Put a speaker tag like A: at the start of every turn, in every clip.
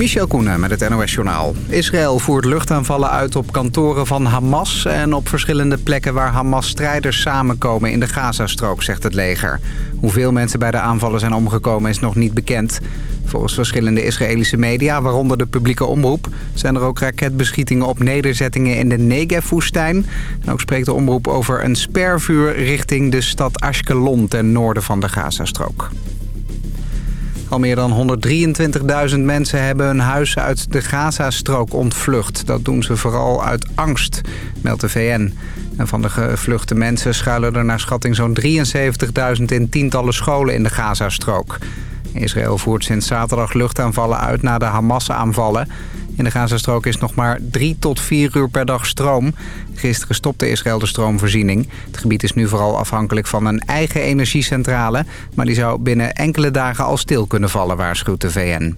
A: Michel Koenen met het NOS-journaal. Israël voert luchtaanvallen uit op kantoren van Hamas... en op verschillende plekken waar Hamas-strijders samenkomen in de Gazastrook, zegt het leger. Hoeveel mensen bij de aanvallen zijn omgekomen is nog niet bekend. Volgens verschillende Israëlische media, waaronder de publieke omroep... zijn er ook raketbeschietingen op nederzettingen in de Negev-woestijn. Ook spreekt de omroep over een spervuur richting de stad Ashkelon... ten noorden van de Gazastrook. Al meer dan 123.000 mensen hebben hun huis uit de Gazastrook ontvlucht. Dat doen ze vooral uit angst, meldt de VN. En van de gevluchte mensen schuilen er naar schatting zo'n 73.000 in tientallen scholen in de Gazastrook. Israël voert sinds zaterdag luchtaanvallen uit na de Hamas-aanvallen. In de Gazastrook is nog maar drie tot vier uur per dag stroom. Gisteren stopte Israël de stroomvoorziening. Het gebied is nu vooral afhankelijk van een eigen energiecentrale... maar die zou binnen enkele dagen al stil kunnen vallen, waarschuwt de VN.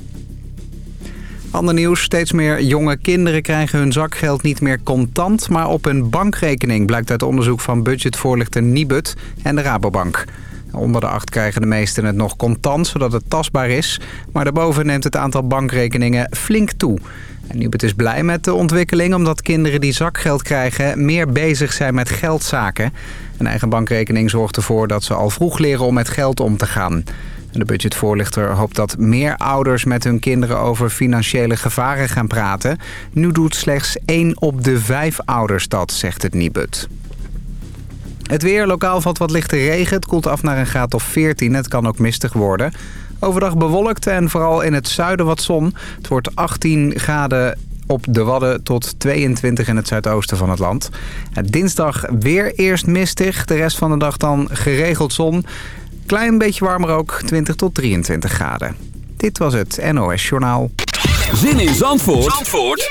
A: Ander nieuws, steeds meer jonge kinderen krijgen hun zakgeld niet meer contant... maar op hun bankrekening, blijkt uit onderzoek van budgetvoorlichter Nibud en de Rabobank. Onder de acht krijgen de meesten het nog contant, zodat het tastbaar is. Maar daarboven neemt het aantal bankrekeningen flink toe. En is blij met de ontwikkeling omdat kinderen die zakgeld krijgen meer bezig zijn met geldzaken. Een eigen bankrekening zorgt ervoor dat ze al vroeg leren om met geld om te gaan. De budgetvoorlichter hoopt dat meer ouders met hun kinderen over financiële gevaren gaan praten. Nu doet slechts 1 op de 5 ouders dat, zegt het Nibud. Het weer, lokaal valt wat lichte regen. Het koelt af naar een graad of 14. Het kan ook mistig worden. Overdag bewolkt en vooral in het zuiden wat zon. Het wordt 18 graden op de Wadden tot 22 in het zuidoosten van het land. Dinsdag weer eerst mistig. De rest van de dag dan geregeld zon. Klein beetje warmer ook, 20 tot 23 graden. Dit was het NOS Journaal.
B: Zin in Zandvoort, Zandvoort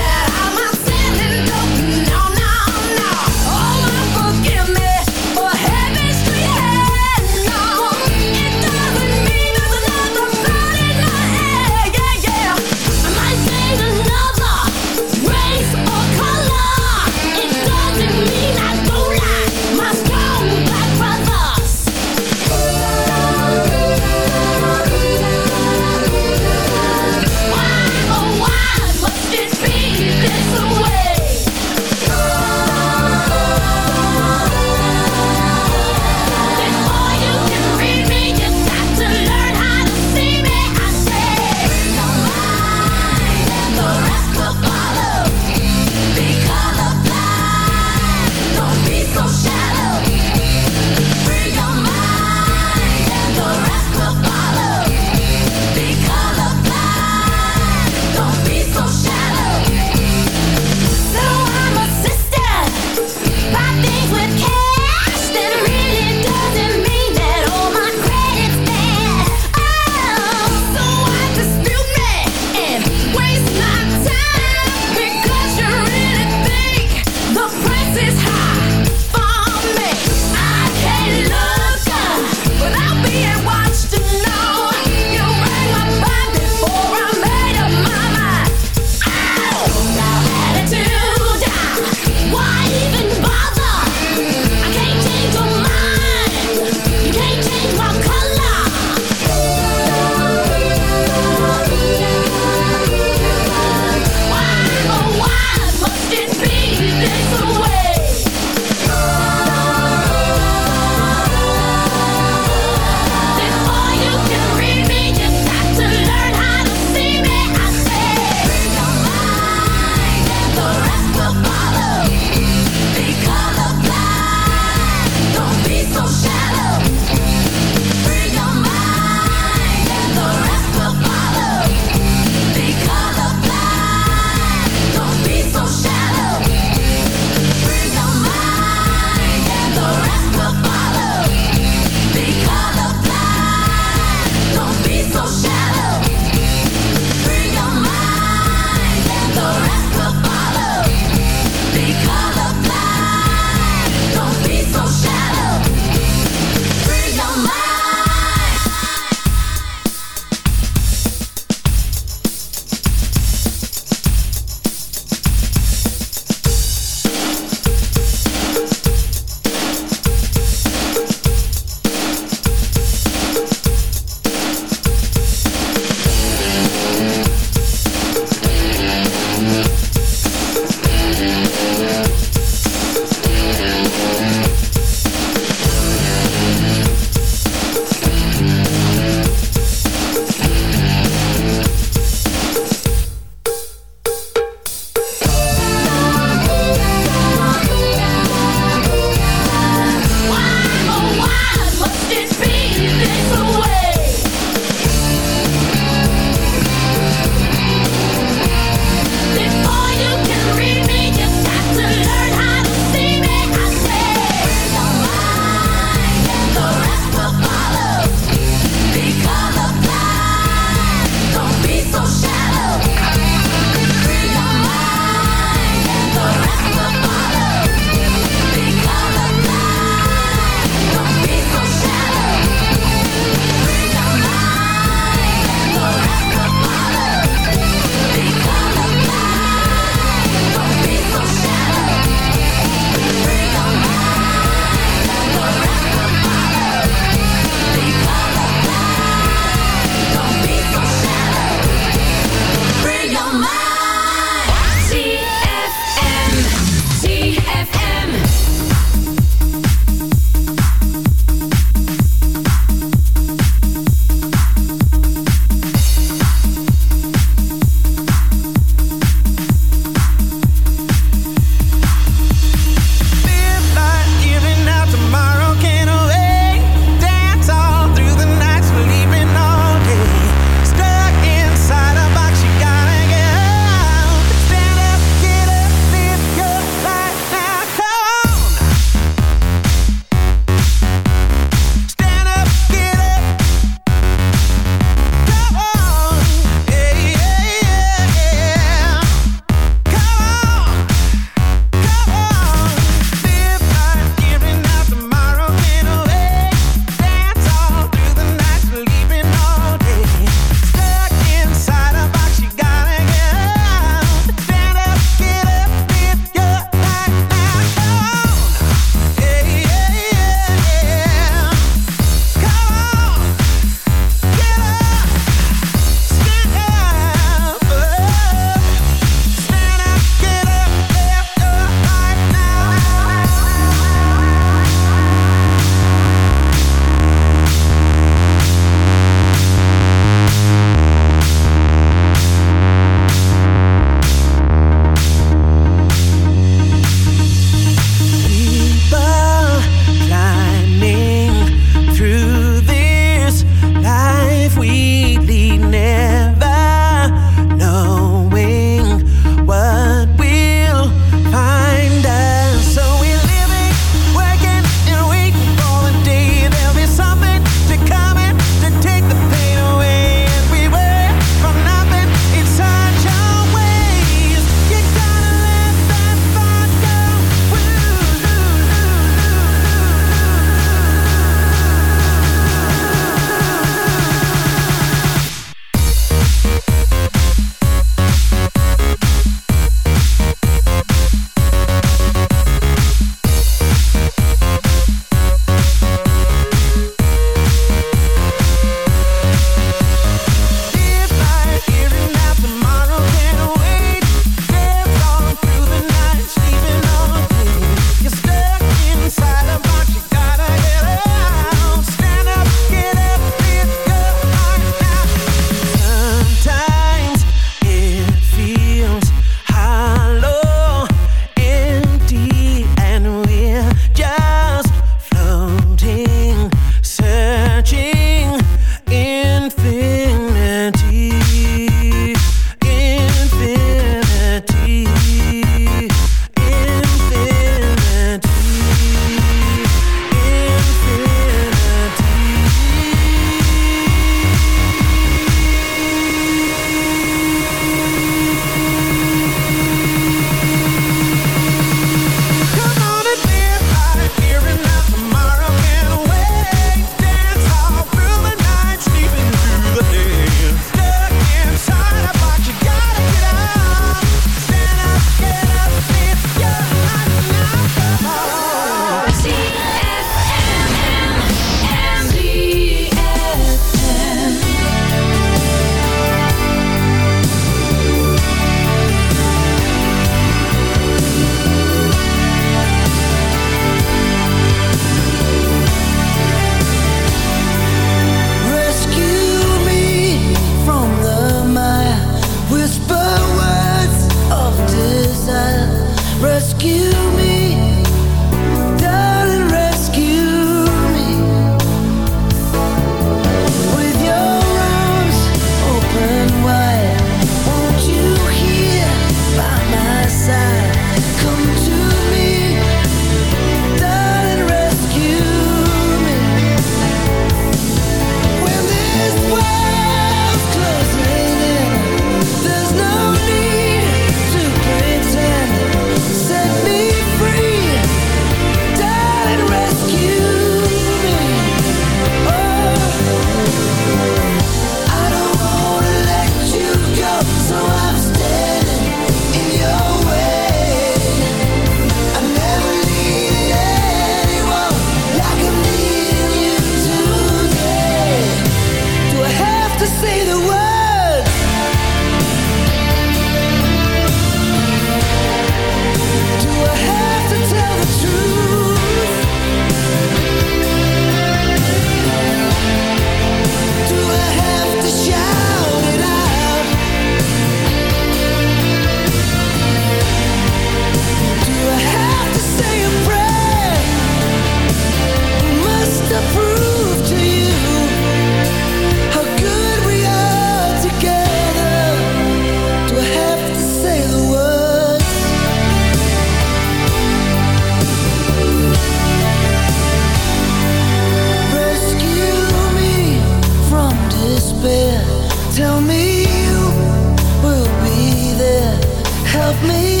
C: me.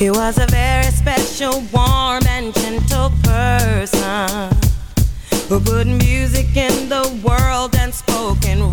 D: He was a
E: very special, warm, and gentle person who put music in the world and spoke in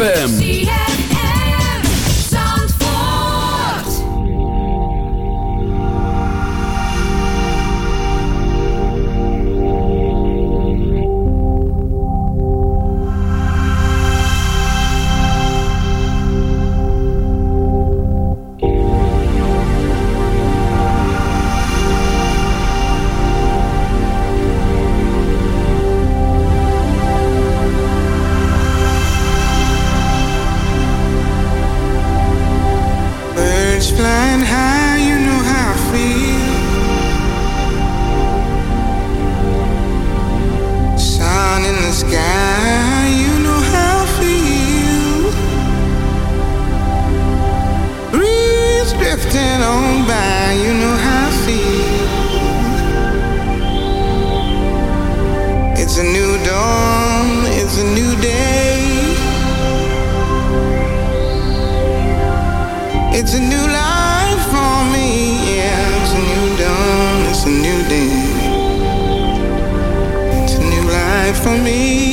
B: ZFM.
C: for me.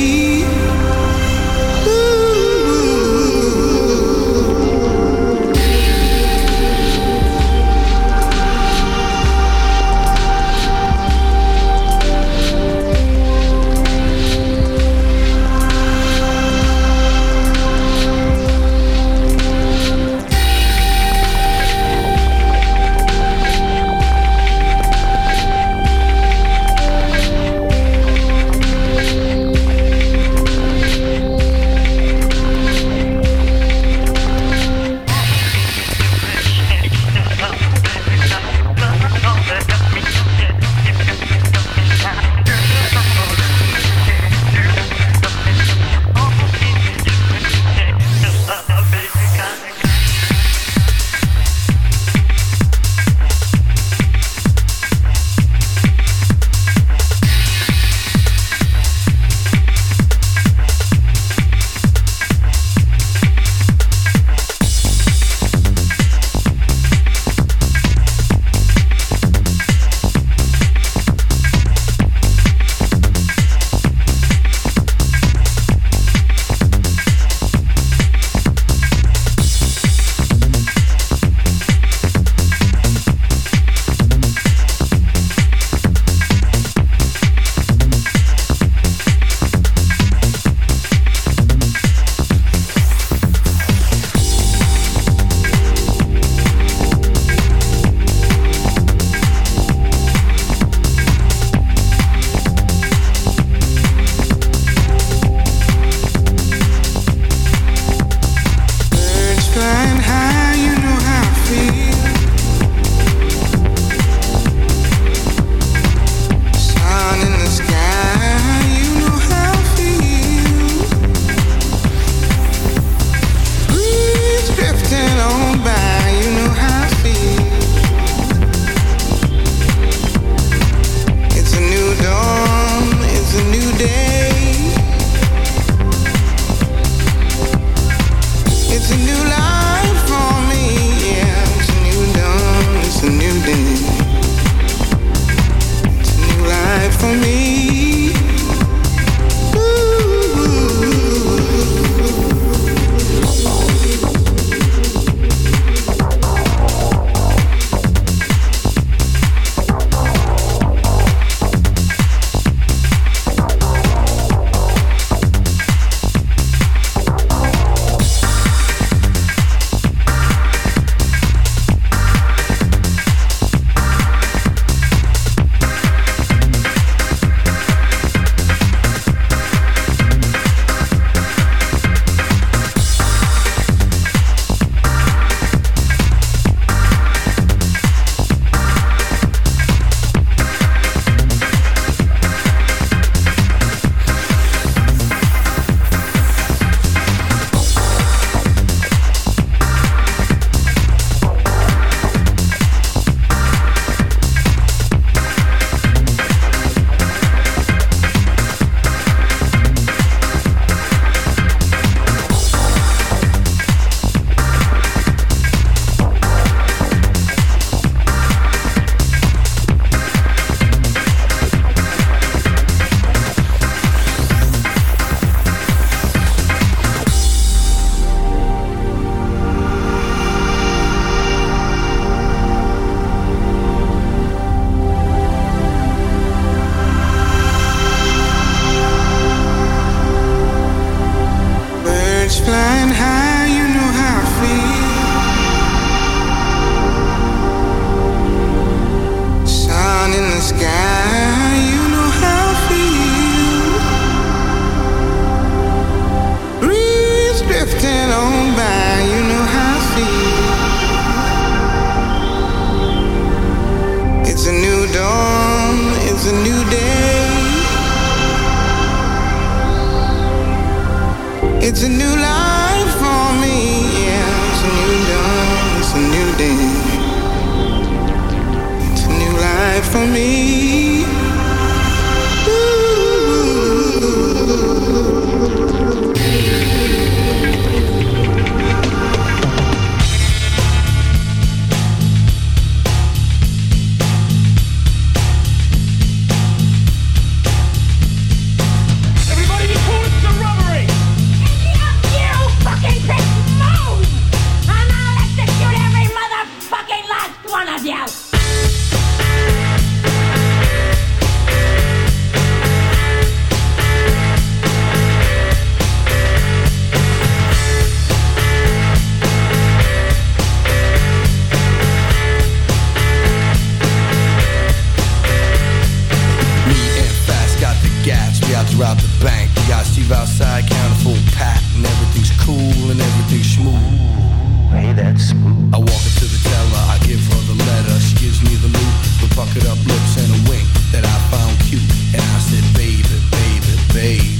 F: That's. I walk up to the teller, I give her the letter. She gives me the loot, the puckered up lips and a wink that I found cute. And I said, baby, baby, baby.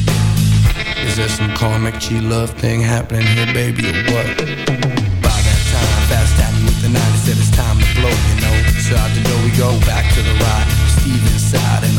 F: Is there some karmic G love thing happening here, baby, or what? By that time, Fast tapped me with the and said it's time to blow, you know. So out the door we go, back to the ride. Steve inside and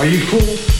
G: Are you cool?